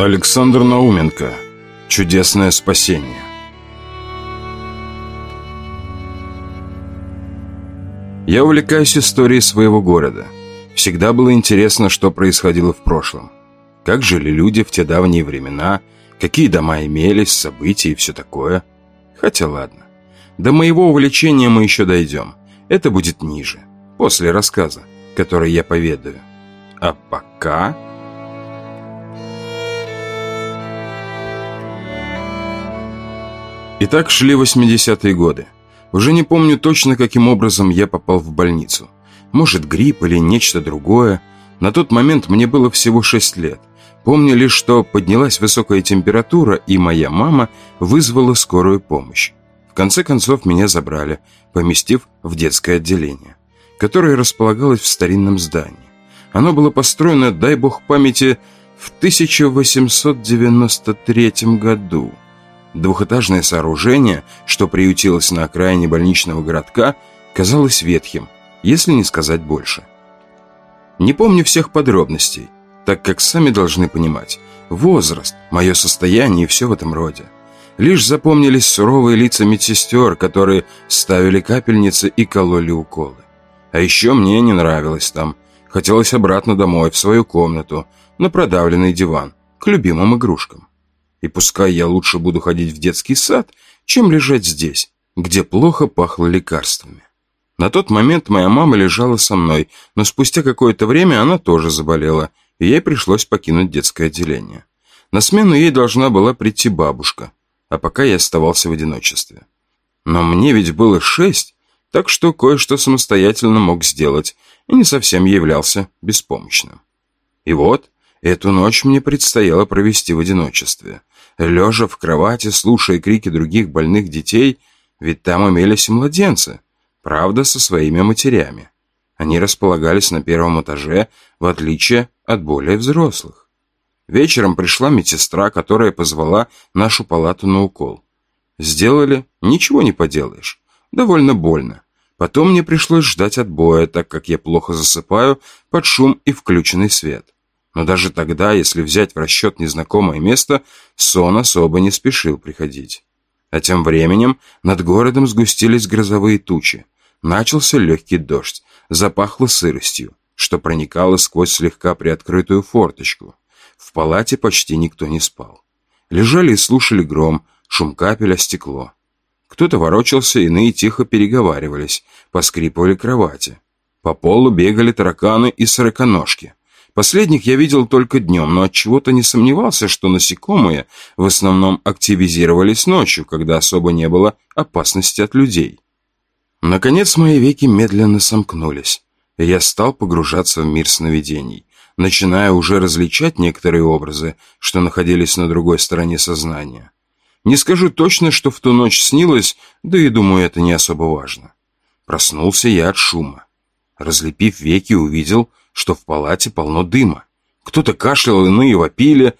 Александр Науменко Чудесное спасение Я увлекаюсь историей своего города. Всегда было интересно, что происходило в прошлом. Как жили люди в те давние времена, какие дома имелись, события и все такое. Хотя ладно. До моего увлечения мы еще дойдем. Это будет ниже, после рассказа, который я поведаю. А пока... Итак, шли 80-е годы. Уже не помню точно, каким образом я попал в больницу. Может, грипп или нечто другое. На тот момент мне было всего 6 лет. Помню лишь, что поднялась высокая температура, и моя мама вызвала скорую помощь. В конце концов, меня забрали, поместив в детское отделение, которое располагалось в старинном здании. Оно было построено, дай бог памяти, в 1893 году. Двухэтажное сооружение, что приютилось на окраине больничного городка, казалось ветхим, если не сказать больше. Не помню всех подробностей, так как сами должны понимать. Возраст, мое состояние и все в этом роде. Лишь запомнились суровые лица медсестер, которые ставили капельницы и кололи уколы. А еще мне не нравилось там. Хотелось обратно домой, в свою комнату, на продавленный диван, к любимым игрушкам. И пускай я лучше буду ходить в детский сад, чем лежать здесь, где плохо пахло лекарствами. На тот момент моя мама лежала со мной, но спустя какое-то время она тоже заболела, и ей пришлось покинуть детское отделение. На смену ей должна была прийти бабушка, а пока я оставался в одиночестве. Но мне ведь было шесть, так что кое-что самостоятельно мог сделать и не совсем являлся беспомощным. И вот, эту ночь мне предстояло провести в одиночестве лежа в кровати, слушая крики других больных детей, ведь там имелись и младенцы, правда, со своими матерями. Они располагались на первом этаже, в отличие от более взрослых. Вечером пришла медсестра, которая позвала нашу палату на укол. Сделали, ничего не поделаешь, довольно больно. Потом мне пришлось ждать отбоя, так как я плохо засыпаю под шум и включенный свет. Но даже тогда, если взять в расчет незнакомое место, сон особо не спешил приходить. А тем временем над городом сгустились грозовые тучи. Начался легкий дождь, запахло сыростью, что проникало сквозь слегка приоткрытую форточку. В палате почти никто не спал. Лежали и слушали гром, шум капель о стекло. Кто-то ворочался, иные тихо переговаривались, поскрипывали кровати. По полу бегали тараканы и сороконожки. Последних я видел только днем, но от чего то не сомневался, что насекомые в основном активизировались ночью, когда особо не было опасности от людей. Наконец мои веки медленно сомкнулись, и я стал погружаться в мир сновидений, начиная уже различать некоторые образы, что находились на другой стороне сознания. Не скажу точно, что в ту ночь снилось, да и думаю, это не особо важно. Проснулся я от шума. Разлепив веки, увидел, что в палате полно дыма. Кто-то кашлял, иные вопили.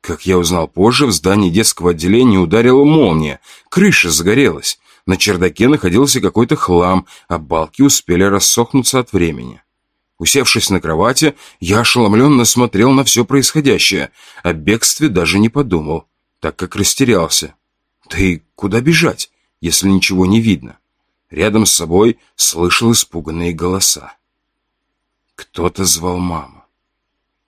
Как я узнал позже, в здании детского отделения ударила молния. Крыша загорелась. На чердаке находился какой-то хлам, а балки успели рассохнуться от времени. Усевшись на кровати, я ошеломленно смотрел на все происходящее. О бегстве даже не подумал, так как растерялся. Да и куда бежать, если ничего не видно? Рядом с собой слышал испуганные голоса. Кто-то звал маму.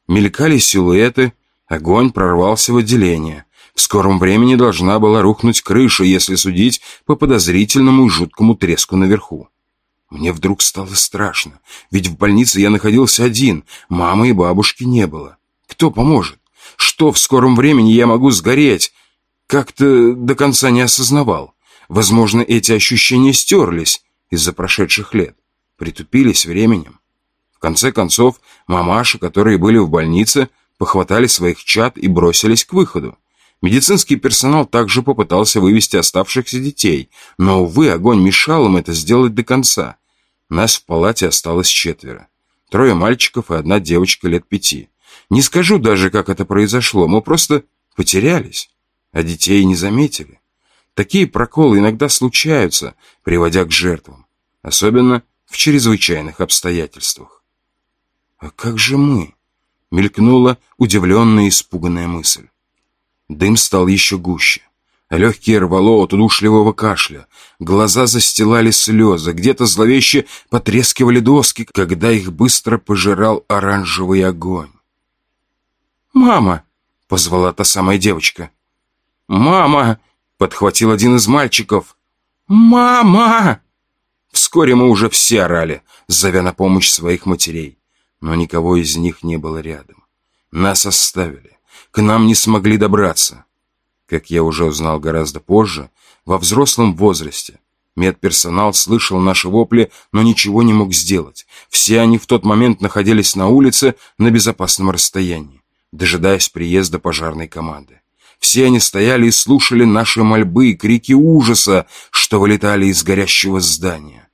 Мелькали силуэты, огонь прорвался в отделение. В скором времени должна была рухнуть крыша, если судить по подозрительному и жуткому треску наверху. Мне вдруг стало страшно, ведь в больнице я находился один, мамы и бабушки не было. Кто поможет? Что в скором времени я могу сгореть? Как-то до конца не осознавал. Возможно, эти ощущения стерлись из-за прошедших лет, притупились временем. В конце концов, мамаши, которые были в больнице, похватали своих чад и бросились к выходу. Медицинский персонал также попытался вывести оставшихся детей, но, увы, огонь мешал им это сделать до конца. Нас в палате осталось четверо. Трое мальчиков и одна девочка лет пяти. Не скажу даже, как это произошло, мы просто потерялись, а детей не заметили. Такие проколы иногда случаются, приводя к жертвам, особенно в чрезвычайных обстоятельствах. «А как же мы?» — мелькнула удивленная и испуганная мысль. Дым стал еще гуще. Легкие рвало от удушливого кашля. Глаза застилали слезы. Где-то зловеще потрескивали доски, когда их быстро пожирал оранжевый огонь. «Мама!» — позвала та самая девочка. «Мама!» — подхватил один из мальчиков. «Мама!» Вскоре мы уже все орали, зовя на помощь своих матерей. Но никого из них не было рядом. Нас оставили. К нам не смогли добраться. Как я уже узнал гораздо позже, во взрослом возрасте медперсонал слышал наши вопли, но ничего не мог сделать. Все они в тот момент находились на улице на безопасном расстоянии, дожидаясь приезда пожарной команды. Все они стояли и слушали наши мольбы и крики ужаса, что вылетали из горящего здания.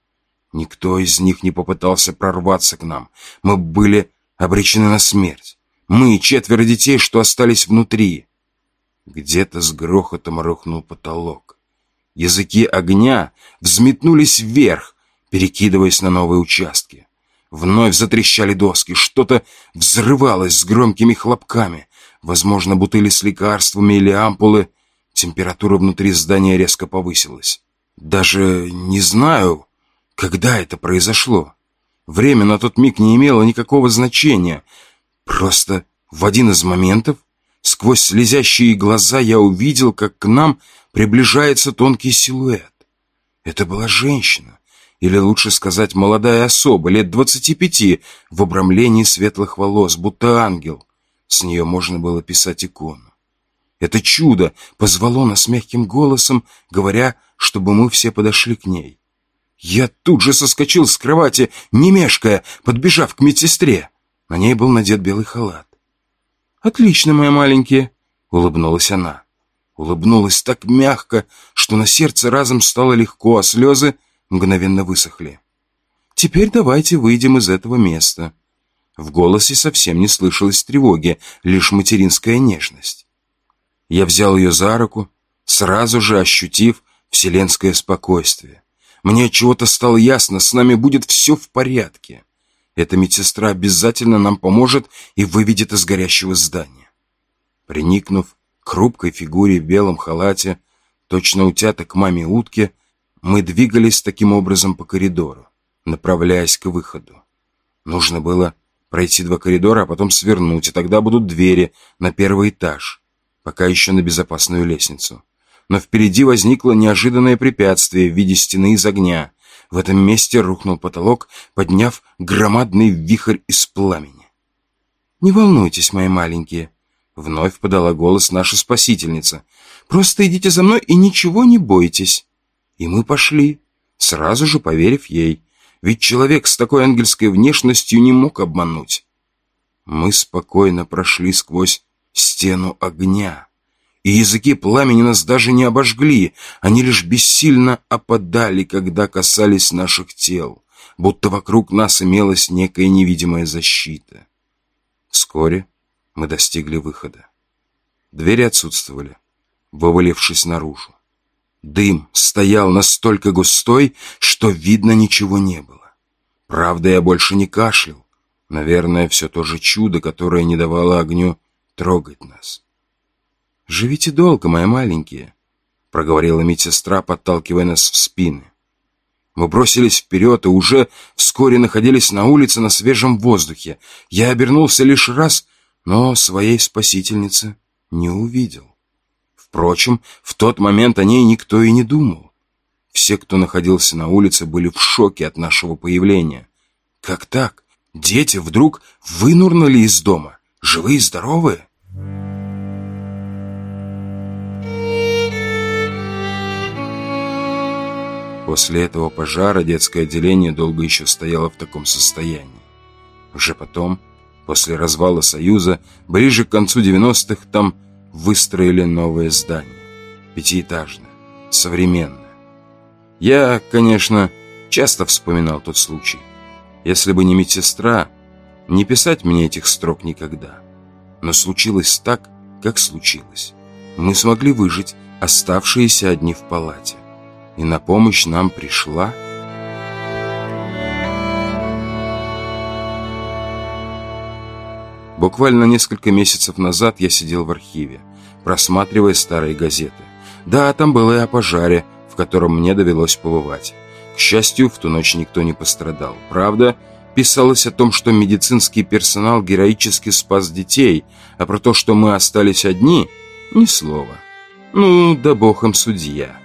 Никто из них не попытался прорваться к нам. Мы были обречены на смерть. Мы и четверо детей, что остались внутри. Где-то с грохотом рухнул потолок. Языки огня взметнулись вверх, перекидываясь на новые участки. Вновь затрещали доски, что-то взрывалось с громкими хлопками. Возможно, бутыли с лекарствами или ампулы. Температура внутри здания резко повысилась. Даже не знаю, когда это произошло. Время на тот миг не имело никакого значения. Просто в один из моментов Сквозь слезящие глаза я увидел, как к нам приближается тонкий силуэт. Это была женщина, или лучше сказать, молодая особа, лет двадцати пяти, в обрамлении светлых волос, будто ангел. С нее можно было писать икону. Это чудо позвало нас мягким голосом, говоря, чтобы мы все подошли к ней. Я тут же соскочил с кровати, не мешкая, подбежав к медсестре. На ней был надет белый халат. «Отлично, моя маленькие!» — улыбнулась она. Улыбнулась так мягко, что на сердце разом стало легко, а слезы мгновенно высохли. «Теперь давайте выйдем из этого места». В голосе совсем не слышалось тревоги, лишь материнская нежность. Я взял ее за руку, сразу же ощутив вселенское спокойствие. Мне чего-то стало ясно, с нами будет все в порядке. Эта медсестра обязательно нам поможет и выведет из горящего здания. Приникнув к хрупкой фигуре в белом халате, точно утята к маме утки, мы двигались таким образом по коридору, направляясь к выходу. Нужно было пройти два коридора, а потом свернуть, и тогда будут двери на первый этаж, пока еще на безопасную лестницу. Но впереди возникло неожиданное препятствие в виде стены из огня, в этом месте рухнул потолок, подняв громадный вихрь из пламени. «Не волнуйтесь, мои маленькие», — вновь подала голос наша спасительница. «Просто идите за мной и ничего не бойтесь». И мы пошли, сразу же поверив ей, ведь человек с такой ангельской внешностью не мог обмануть. Мы спокойно прошли сквозь стену огня и языки пламени нас даже не обожгли, они лишь бессильно опадали, когда касались наших тел, будто вокруг нас имелась некая невидимая защита. Вскоре мы достигли выхода. Двери отсутствовали, вывалившись наружу. Дым стоял настолько густой, что видно ничего не было. Правда, я больше не кашлял. Наверное, все то же чудо, которое не давало огню трогать нас. «Живите долго, мои маленькие», — проговорила медсестра, подталкивая нас в спины. Мы бросились вперед и уже вскоре находились на улице на свежем воздухе. Я обернулся лишь раз, но своей спасительницы не увидел. Впрочем, в тот момент о ней никто и не думал. Все, кто находился на улице, были в шоке от нашего появления. Как так? Дети вдруг вынурнули из дома, живые и здоровые? После этого пожара детское отделение долго еще стояло в таком состоянии. Уже потом, после развала Союза, ближе к концу 90-х там выстроили новое здание. Пятиэтажное, современное. Я, конечно, часто вспоминал тот случай. Если бы не медсестра, не писать мне этих строк никогда. Но случилось так, как случилось. Мы смогли выжить, оставшиеся одни в палате и на помощь нам пришла... Буквально несколько месяцев назад я сидел в архиве, просматривая старые газеты. Да, там было и о пожаре, в котором мне довелось побывать. К счастью, в ту ночь никто не пострадал. Правда, писалось о том, что медицинский персонал героически спас детей, а про то, что мы остались одни, ни слова. Ну, да бог им судья.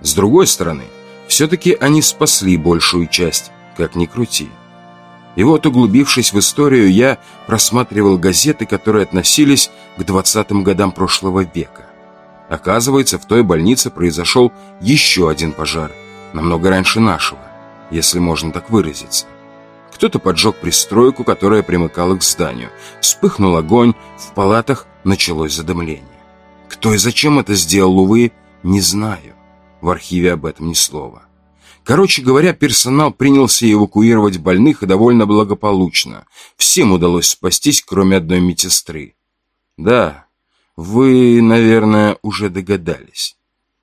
С другой стороны, все-таки они спасли большую часть, как ни крути. И вот, углубившись в историю, я просматривал газеты, которые относились к 20-м годам прошлого века. Оказывается, в той больнице произошел еще один пожар, намного раньше нашего, если можно так выразиться. Кто-то поджег пристройку, которая примыкала к зданию. Вспыхнул огонь, в палатах началось задымление. Кто и зачем это сделал, увы, не знаю. В архиве об этом ни слова. Короче говоря, персонал принялся эвакуировать больных и довольно благополучно. Всем удалось спастись, кроме одной медсестры. Да, вы, наверное, уже догадались.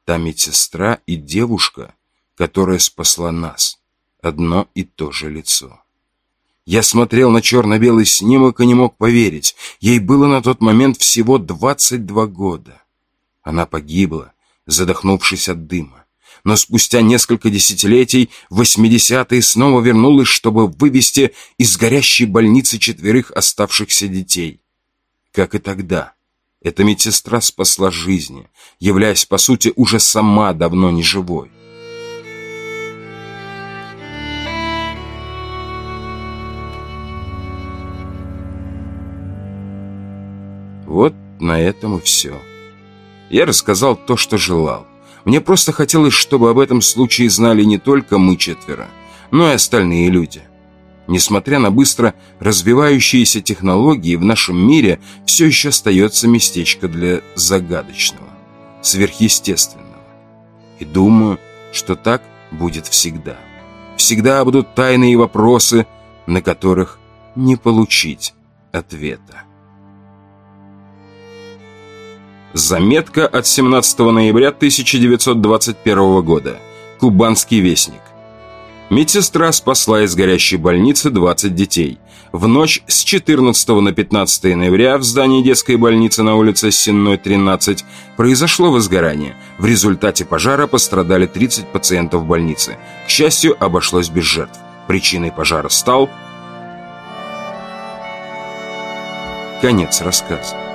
Та медсестра и девушка, которая спасла нас. Одно и то же лицо. Я смотрел на черно-белый снимок и не мог поверить. Ей было на тот момент всего 22 года. Она погибла, задохнувшись от дыма но спустя несколько десятилетий в 80-е снова вернулась, чтобы вывести из горящей больницы четверых оставшихся детей. Как и тогда, эта медсестра спасла жизни, являясь, по сути, уже сама давно не живой. Вот на этом и все. Я рассказал то, что желал. Мне просто хотелось, чтобы об этом случае знали не только мы четверо, но и остальные люди. Несмотря на быстро развивающиеся технологии, в нашем мире все еще остается местечко для загадочного, сверхъестественного. И думаю, что так будет всегда. Всегда будут тайные вопросы, на которых не получить ответа. Заметка от 17 ноября 1921 года. Кубанский вестник. Медсестра спасла из горящей больницы 20 детей. В ночь с 14 на 15 ноября в здании детской больницы на улице Сенной, 13 произошло возгорание. В результате пожара пострадали 30 пациентов больницы. К счастью, обошлось без жертв. Причиной пожара стал... Конец рассказа.